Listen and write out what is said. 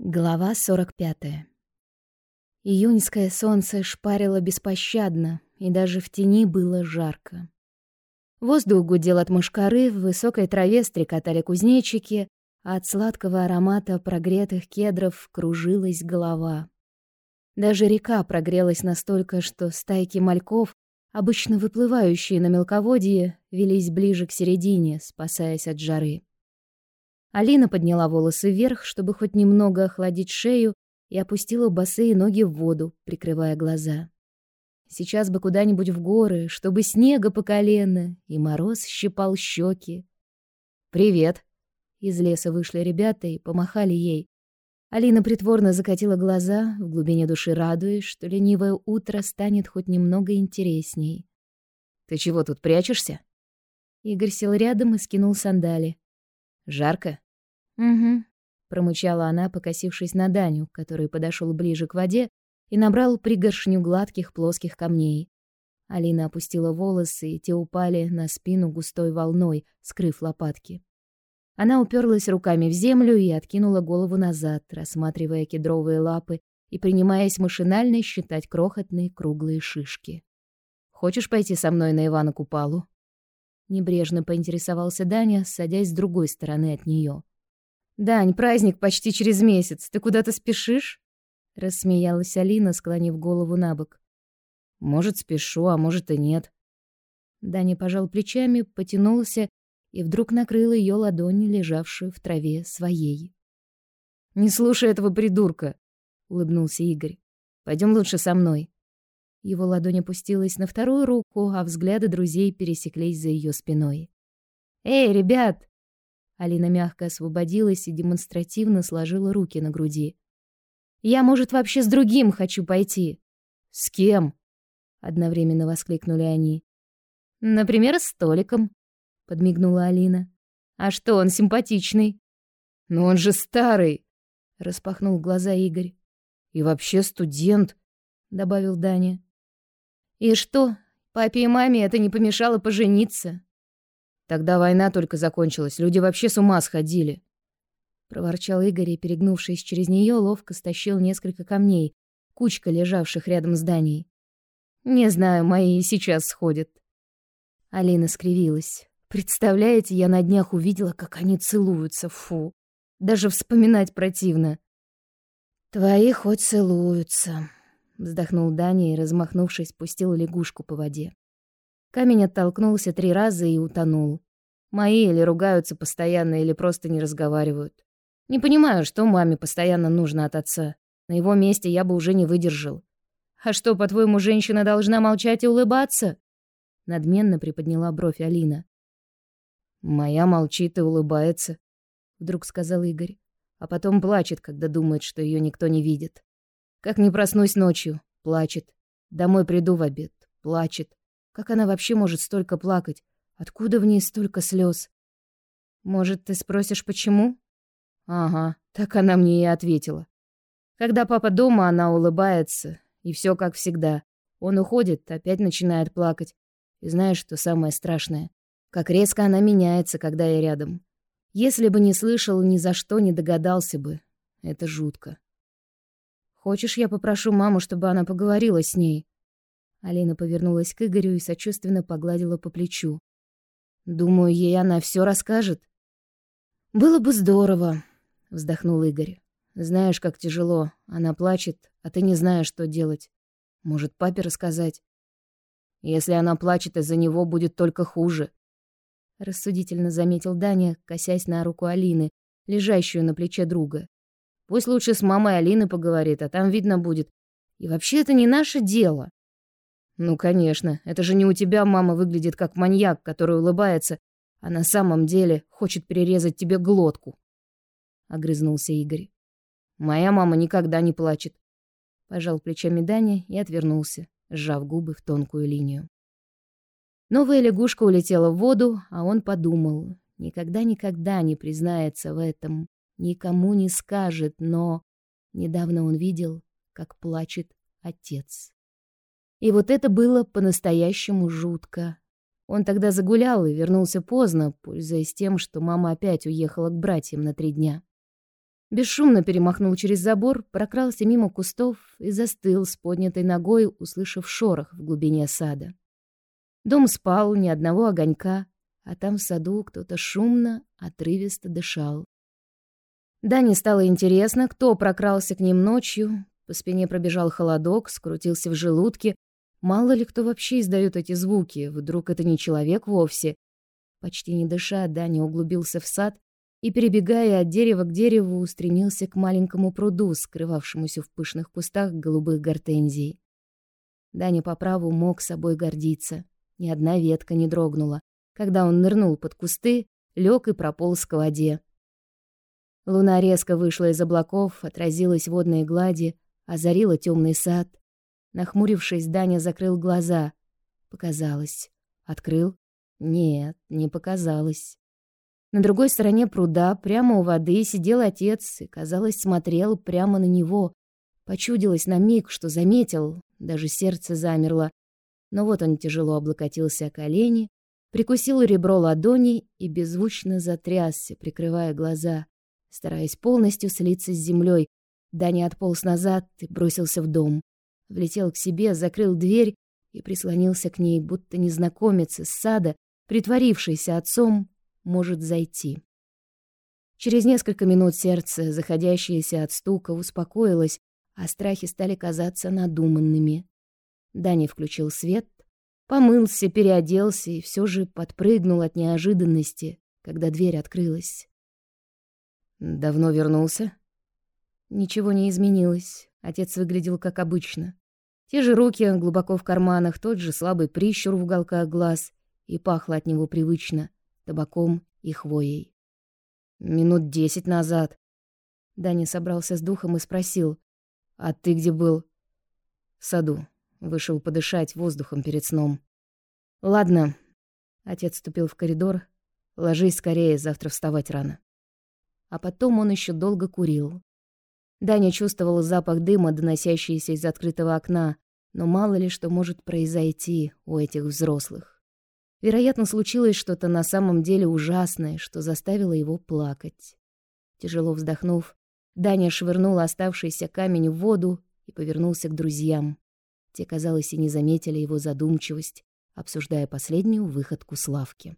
Глава 45. Июньское солнце шпарило беспощадно, и даже в тени было жарко. Воздух гудел от мушкары, в высокой траве стрекотали кузнечики, а от сладкого аромата прогретых кедров кружилась голова. Даже река прогрелась настолько, что стайки мальков, обычно выплывающие на мелководье, велись ближе к середине, спасаясь от жары. Алина подняла волосы вверх, чтобы хоть немного охладить шею, и опустила босые ноги в воду, прикрывая глаза. Сейчас бы куда-нибудь в горы, чтобы снега по колено, и мороз щипал щеки. «Привет!» Из леса вышли ребята и помахали ей. Алина притворно закатила глаза, в глубине души радуясь, что ленивое утро станет хоть немного интересней. «Ты чего тут прячешься?» Игорь сел рядом и скинул сандали. Жарко? Угу, промычала она, покосившись на Даню, который подошел ближе к воде и набрал пригоршню гладких плоских камней. Алина опустила волосы, и те упали на спину густой волной, скрыв лопатки. Она уперлась руками в землю и откинула голову назад, рассматривая кедровые лапы и принимаясь машинально считать крохотные круглые шишки. «Хочешь пойти со мной на Ивана Купалу?» Небрежно поинтересовался Даня, садясь с другой стороны от нее. «Дань, праздник почти через месяц. Ты куда-то спешишь?» Рассмеялась Алина, склонив голову на бок. «Может, спешу, а может и нет». Даня пожал плечами, потянулся и вдруг накрыл ее ладони, лежавшую в траве, своей. «Не слушай этого придурка!» — улыбнулся Игорь. «Пойдем лучше со мной». Его ладонь опустилась на вторую руку, а взгляды друзей пересеклись за ее спиной. «Эй, ребят!» Алина мягко освободилась и демонстративно сложила руки на груди. «Я, может, вообще с другим хочу пойти?» «С кем?» — одновременно воскликнули они. «Например, с Толиком», — подмигнула Алина. «А что, он симпатичный?» «Но он же старый!» — распахнул глаза Игорь. «И вообще студент», — добавил Даня. И что, папе и маме это не помешало пожениться? Тогда война только закончилась, люди вообще с ума сходили. Проворчал Игорь и, перегнувшись через нее, ловко стащил несколько камней, кучка лежавших рядом с Даней. Не знаю, мои сейчас сходят. Алина скривилась. Представляете, я на днях увидела, как они целуются. Фу. Даже вспоминать противно. Твои хоть целуются, вздохнул Даня и, размахнувшись, пустил лягушку по воде. Камень оттолкнулся три раза и утонул. Мои или ругаются постоянно, или просто не разговаривают. Не понимаю, что маме постоянно нужно от отца. На его месте я бы уже не выдержал. А что, по-твоему, женщина должна молчать и улыбаться? Надменно приподняла бровь Алина. Моя молчит и улыбается, вдруг сказал Игорь, а потом плачет, когда думает, что ее никто не видит. Как не проснусь ночью, плачет. Домой приду в обед, плачет. Как она вообще может столько плакать? Откуда в ней столько слез? Может, ты спросишь, почему? Ага, так она мне и ответила. Когда папа дома, она улыбается, и все как всегда. Он уходит, опять начинает плакать. И знаешь, что самое страшное? Как резко она меняется, когда я рядом. Если бы не слышал, ни за что не догадался бы. Это жутко. Хочешь, я попрошу маму, чтобы она поговорила с ней?» Алина повернулась к Игорю и сочувственно погладила по плечу. «Думаю, ей она все расскажет». «Было бы здорово», — вздохнул Игорь. «Знаешь, как тяжело. Она плачет, а ты не знаешь, что делать. Может, папе рассказать? Если она плачет из-за него, будет только хуже». Рассудительно заметил Даня, косясь на руку Алины, лежащую на плече друга. Пусть лучше с мамой Алины поговорит, а там видно будет. И вообще это не наше дело. Ну, конечно, это же не у тебя мама выглядит как маньяк, который улыбается, а на самом деле хочет перерезать тебе глотку. Огрызнулся Игорь. Моя мама никогда не плачет. Пожал плечами Даня и отвернулся, сжав губы в тонкую линию. Новая лягушка улетела в воду, а он подумал, никогда-никогда не признается в этом никому не скажет, но недавно он видел, как плачет отец. И вот это было по-настоящему жутко. Он тогда загулял и вернулся поздно, пользуясь тем, что мама опять уехала к братьям на три дня. Бесшумно перемахнул через забор, прокрался мимо кустов и застыл с поднятой ногой, услышав шорох в глубине сада. Дом спал, ни одного огонька, а там в саду кто-то шумно, отрывисто дышал. Дане стало интересно, кто прокрался к ним ночью. По спине пробежал холодок, скрутился в желудке. Мало ли кто вообще издает эти звуки, вдруг это не человек вовсе. Почти не дыша, Даня углубился в сад и, перебегая от дерева к дереву, устремился к маленькому пруду, скрывавшемуся в пышных кустах голубых гортензий. Даня по праву мог собой гордиться. Ни одна ветка не дрогнула. Когда он нырнул под кусты, лег и прополз к воде. Луна резко вышла из облаков, отразилась в водной глади, озарила темный сад. Нахмурившись, Даня закрыл глаза. Показалось. Открыл? Нет, не показалось. На другой стороне пруда, прямо у воды, сидел отец и, казалось, смотрел прямо на него. Почудилось на миг, что заметил, даже сердце замерло. Но вот он тяжело облокотился о колени, прикусил ребро ладони и беззвучно затрясся, прикрывая глаза стараясь полностью слиться с землей. Даня отполз назад и бросился в дом. Влетел к себе, закрыл дверь и прислонился к ней, будто незнакомец из сада, притворившийся отцом, может зайти. Через несколько минут сердце, заходящееся от стука, успокоилось, а страхи стали казаться надуманными. Даня включил свет, помылся, переоделся и все же подпрыгнул от неожиданности, когда дверь открылась. Давно вернулся? Ничего не изменилось. Отец выглядел как обычно. Те же руки глубоко в карманах, тот же слабый прищур в уголках глаз, и пахло от него привычно табаком и хвоей. Минут десять назад. Даня собрался с духом и спросил: "А ты где был?" "В саду. Вышел подышать воздухом перед сном." "Ладно." Отец вступил в коридор. "Ложись скорее, завтра вставать рано." А потом он еще долго курил. Даня чувствовал запах дыма, доносящийся из открытого окна, но мало ли что может произойти у этих взрослых. Вероятно, случилось что-то на самом деле ужасное, что заставило его плакать. Тяжело вздохнув, Даня швырнул оставшийся камень в воду и повернулся к друзьям. Те, казалось, и не заметили его задумчивость, обсуждая последнюю выходку Славки.